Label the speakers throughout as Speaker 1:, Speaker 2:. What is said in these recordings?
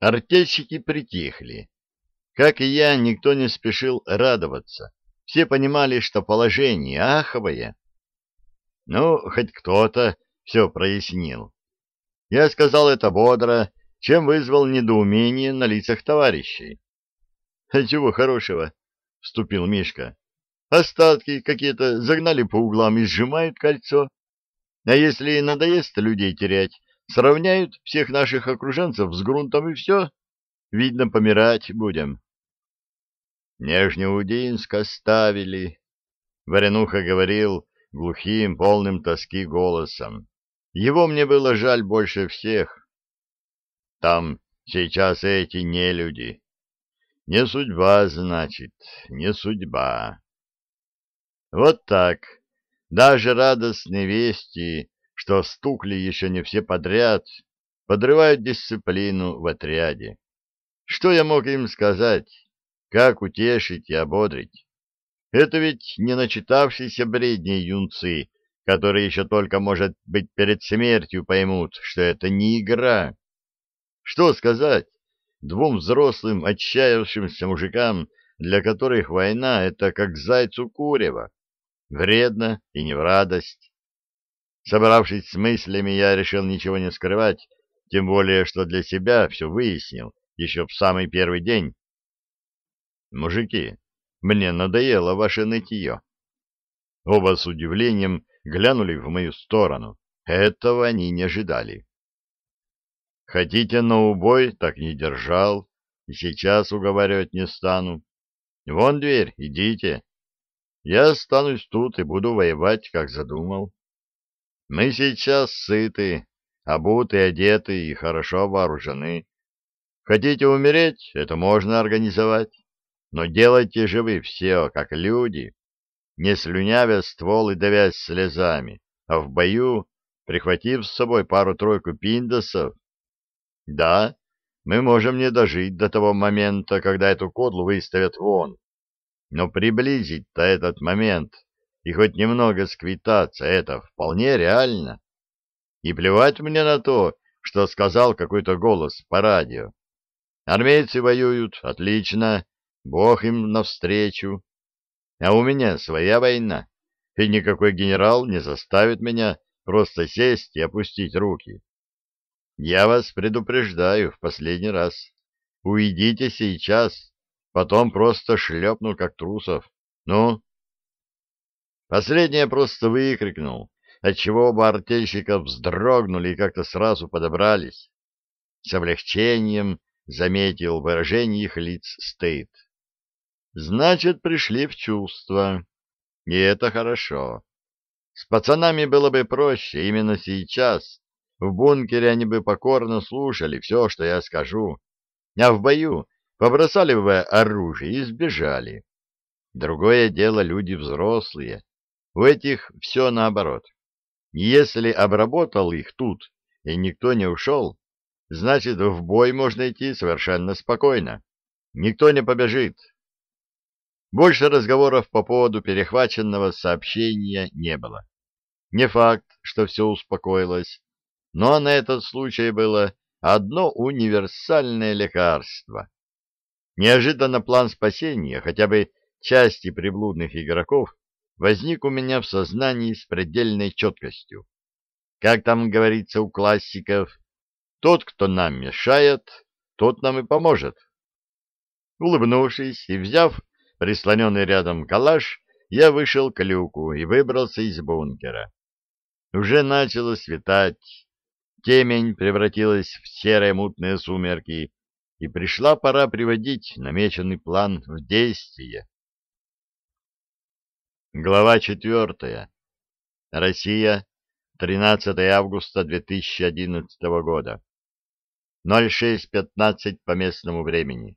Speaker 1: Артельщики притихли. Как и я, никто не спешил радоваться. Все понимали, что положение аховое. Ну, хоть кто-то все прояснил. Я сказал это бодро, чем вызвал недоумение на лицах товарищей. — А чего хорошего? — вступил Мишка. — Остатки какие-то загнали по углам и сжимают кольцо. А если надоест людей терять, сравняют всех наших окруженцев с грунтом и все. Видно, помирать будем. Нежнеудинск оставили, — Варенуха говорил глухим, полным тоски голосом. Его мне было жаль больше всех. Там сейчас эти не люди. Не судьба, значит, не судьба. Вот так. Даже радостные вести, что стукли еще не все подряд, подрывают дисциплину в отряде. Что я мог им сказать? Как утешить и ободрить? Это ведь не начитавшиеся бредни юнцы, которые еще только, может быть, перед смертью поймут, что это не игра. Что сказать двум взрослым отчаявшимся мужикам, для которых война — это как зайцу курева, вредно и не в радость? Собравшись с мыслями, я решил ничего не скрывать, тем более, что для себя все выяснил еще в самый первый день. Мужики, мне надоело ваше нытье. Оба с удивлением глянули в мою сторону. Этого они не ожидали. Хотите на убой, так не держал, и сейчас уговаривать не стану. Вон дверь, идите. Я останусь тут и буду воевать, как задумал. Мы сейчас сыты, обуты, одеты и хорошо вооружены. Хотите умереть, это можно организовать. Но делайте же вы все, как люди, не слюнявя ствол и давясь слезами, а в бою, прихватив с собой пару-тройку пиндосов. Да, мы можем не дожить до того момента, когда эту кодлу выставят вон, но приблизить-то этот момент и хоть немного сквитаться — это вполне реально. И плевать мне на то, что сказал какой-то голос по радио. Армейцы воюют, отлично, Бог им навстречу. А у меня своя война, и никакой генерал не заставит меня просто сесть и опустить руки. Я вас предупреждаю в последний раз. Уйдите сейчас, потом просто шлепну, как трусов. Ну? Последнее просто выкрикнул, отчего оба артельщика вздрогнули и как-то сразу подобрались. С облегчением заметил выражение их лиц Стейт. Значит, пришли в чувство. И это хорошо. С пацанами было бы проще именно сейчас. В бункере они бы покорно слушали все, что я скажу. А в бою побросали бы оружие и сбежали. Другое дело люди взрослые. У этих все наоборот. Если обработал их тут, и никто не ушел, значит, в бой можно идти совершенно спокойно. Никто не побежит, больше разговоров по поводу перехваченного сообщения не было. Не факт, что все успокоилось, но на этот случай было одно универсальное лекарство. Неожиданно план спасения хотя бы части приблудных игроков возник у меня в сознании с предельной четкостью. Как там говорится у классиков, тот, кто нам мешает, тот нам и поможет. Улыбнувшись и взяв прислоненный рядом калаш, я вышел к люку и выбрался из бункера. Уже начало светать, темень превратилась в серые мутные сумерки, и пришла пора приводить намеченный план в действие. Глава четвертая. Россия, 13 августа 2011 года. 06.15 по местному времени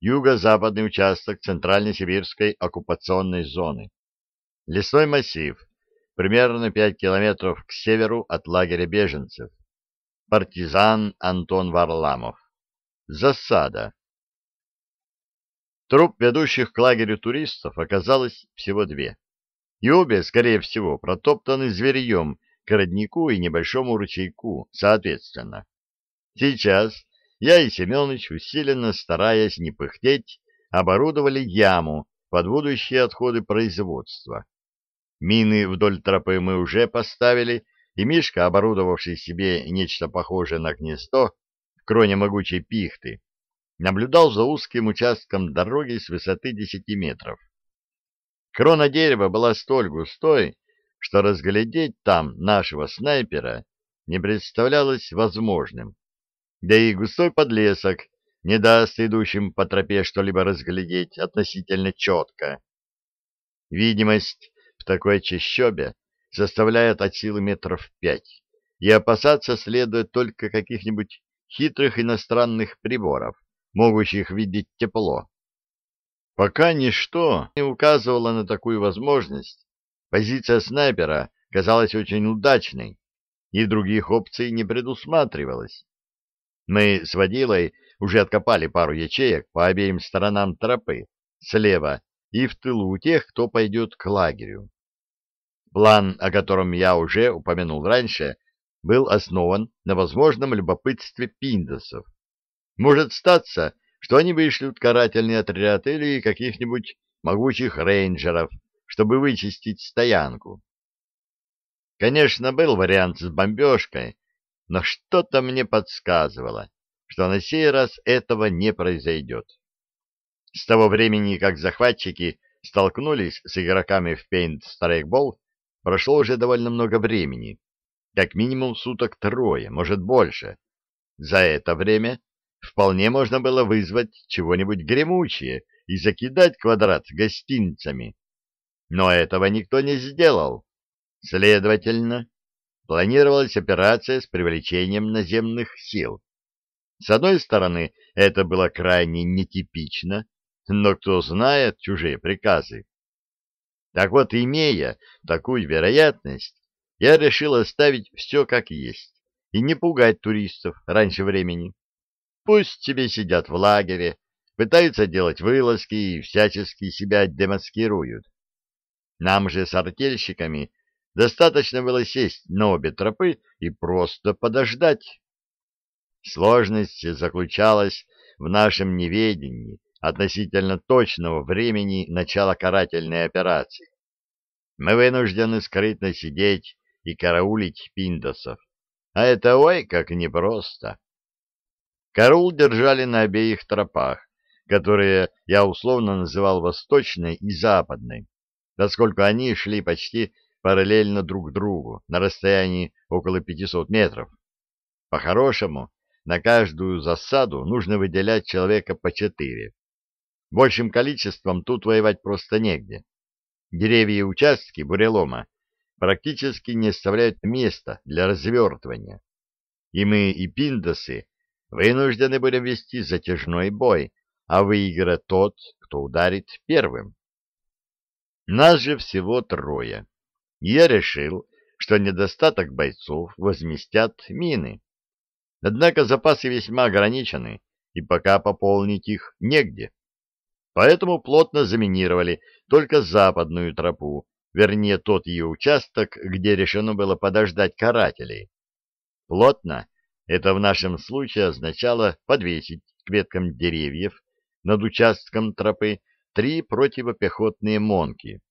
Speaker 1: юго-западный участок Центрально-Сибирской оккупационной зоны. Лесной массив, примерно 5 километров к северу от лагеря беженцев. Партизан Антон Варламов. Засада. Труп ведущих к лагерю туристов оказалось всего две. И обе, скорее всего, протоптаны зверьем к роднику и небольшому ручейку, соответственно. Сейчас я и Семенович, усиленно стараясь не пыхтеть, оборудовали яму под будущие отходы производства. Мины вдоль тропы мы уже поставили, и Мишка, оборудовавший себе нечто похожее на гнездо в кроне могучей пихты, наблюдал за узким участком дороги с высоты десяти метров. Крона дерева была столь густой, что разглядеть там нашего снайпера не представлялось возможным. Да и густой подлесок не даст идущим по тропе что-либо разглядеть относительно четко. Видимость в такой чащобе составляет от силы метров пять, и опасаться следует только каких-нибудь хитрых иностранных приборов, могущих видеть тепло. Пока ничто не указывало на такую возможность, позиция снайпера казалась очень удачной, и других опций не предусматривалось. Мы с водилой уже откопали пару ячеек по обеим сторонам тропы, слева и в тылу у тех, кто пойдет к лагерю. План, о котором я уже упомянул раньше, был основан на возможном любопытстве пиндосов. Может статься, что они вышлют карательный отряд или каких-нибудь могучих рейнджеров, чтобы вычистить стоянку. Конечно, был вариант с бомбежкой, но что-то мне подсказывало, что на сей раз этого не произойдет. С того времени, как захватчики столкнулись с игроками в Paint Strike прошло уже довольно много времени, как минимум суток трое, может больше. За это время вполне можно было вызвать чего-нибудь гремучее и закидать квадрат гостинцами. Но этого никто не сделал. Следовательно, планировалась операция с привлечением наземных сил. С одной стороны, это было крайне нетипично, но кто знает чужие приказы. Так вот, имея такую вероятность, я решил оставить все как есть и не пугать туристов раньше времени. Пусть себе сидят в лагере, пытаются делать вылазки и всячески себя демаскируют. Нам же с артельщиками достаточно было сесть на обе тропы и просто подождать. Сложность заключалась в нашем неведении относительно точного времени начала карательной операции. Мы вынуждены скрытно сидеть и караулить пиндосов, а это ой как непросто. Караул держали на обеих тропах, которые я условно называл восточной и западной, поскольку они шли почти параллельно друг другу на расстоянии около 500 метров. По-хорошему, на каждую засаду нужно выделять человека по четыре. Большим количеством тут воевать просто негде. Деревья и участки бурелома практически не оставляют места для развертывания. И мы, и пиндосы, вынуждены будем вести затяжной бой, а выиграет тот, кто ударит первым. Нас же всего трое. я решил, что недостаток бойцов возместят мины. Однако запасы весьма ограничены, и пока пополнить их негде. Поэтому плотно заминировали только западную тропу, вернее тот ее участок, где решено было подождать карателей. Плотно это в нашем случае означало подвесить к веткам деревьев над участком тропы три противопехотные монки.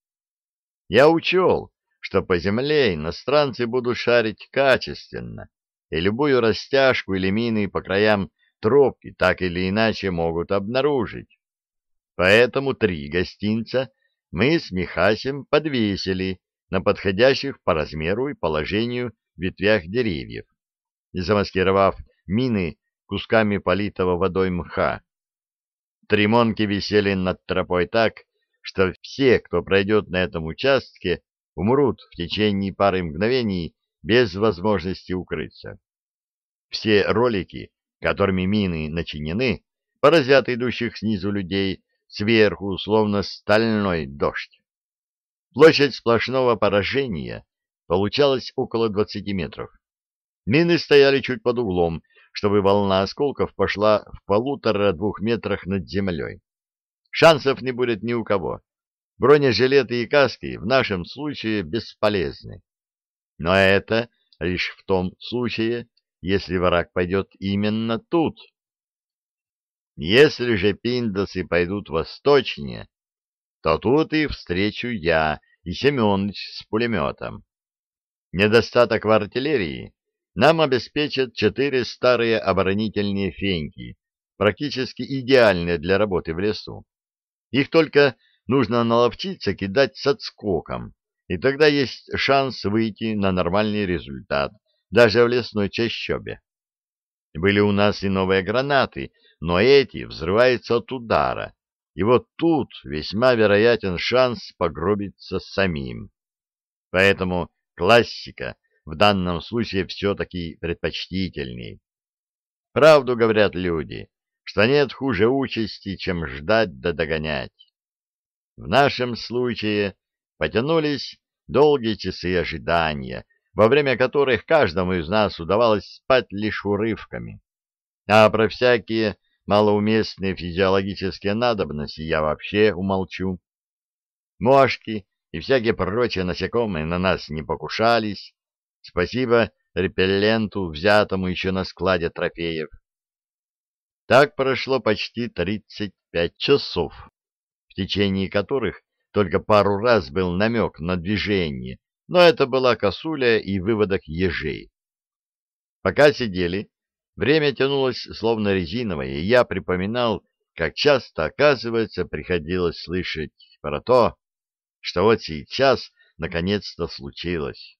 Speaker 1: Я учел, что по земле иностранцы будут шарить качественно, и любую растяжку или мины по краям тропки так или иначе могут обнаружить. Поэтому три гостинца мы с Михасем подвесили на подходящих по размеру и положению ветвях деревьев замаскировав мины кусками политого водой мха. Тримонки висели над тропой так, что все, кто пройдет на этом участке, умрут в течение пары мгновений без возможности укрыться. Все ролики, которыми мины начинены, поразят идущих снизу людей сверху, словно стальной дождь. Площадь сплошного поражения получалась около 20 метров. Мины стояли чуть под углом, чтобы волна осколков пошла в полутора-двух метрах над землей. Шансов не будет ни у кого. Бронежилеты и каски в нашем случае бесполезны. Но это лишь в том случае, если враг пойдет именно тут, Если же пиндосы пойдут восточнее, то тут и встречу я и Семенович с пулеметом. Недостаток в артиллерии нам обеспечат четыре старые оборонительные феньки, практически идеальные для работы в лесу. Их только нужно наловчиться кидать с отскоком, и тогда есть шанс выйти на нормальный результат, даже в лесной чащобе. Были у нас и новые гранаты, но эти взрываются от удара, и вот тут весьма вероятен шанс погробиться самим. Поэтому классика в данном случае все-таки предпочтительней. Правду говорят люди, что нет хуже участи, чем ждать да догонять. В нашем случае потянулись долгие часы ожидания, во время которых каждому из нас удавалось спать лишь урывками. А про всякие малоуместные физиологические надобности я вообще умолчу. Мошки и всякие прочие насекомые на нас не покушались. Спасибо репелленту, взятому еще на складе трофеев. Так прошло почти 35 часов, в течение которых только пару раз был намек на движение, но это была косуля и выводок ежей. Пока сидели, время тянулось словно резиновое, и я припоминал, как часто, оказывается, приходилось слышать про то, что вот сейчас наконец-то случилось.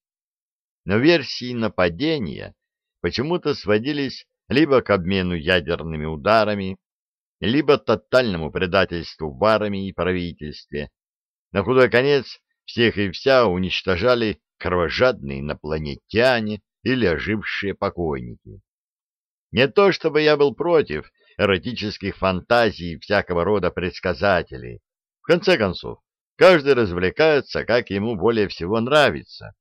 Speaker 1: Но версии нападения почему-то сводились либо к обмену ядерными ударами, либо тотальному предательству в армии и правительстве. На худой конец всех и вся уничтожали кровожадные инопланетяне или ожившие покойники. Не то чтобы я был против эротических фантазий всякого рода предсказателей. В конце концов, каждый развлекается, как ему более всего нравится.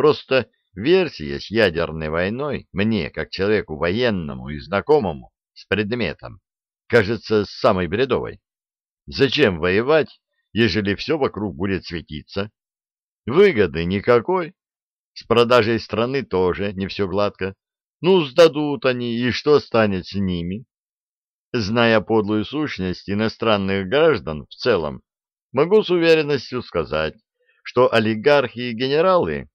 Speaker 1: Просто версия с ядерной войной мне, как человеку военному и знакомому с предметом, кажется самой бредовой. Зачем воевать, ежели все вокруг будет светиться. Выгоды никакой. С продажей страны тоже не все гладко. Ну, сдадут они, и что станет с ними? Зная подлую сущность иностранных граждан в целом, могу с уверенностью сказать, что олигархи и генералы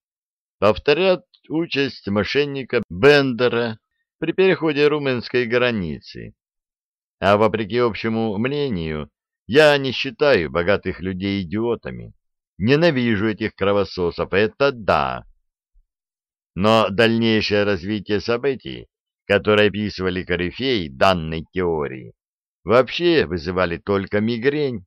Speaker 1: повторят участь мошенника Бендера при переходе румынской границы. А вопреки общему мнению, я не считаю богатых людей идиотами. Ненавижу этих кровососов, это да. Но дальнейшее развитие событий, которые описывали корифеи данной теории, вообще вызывали только мигрень.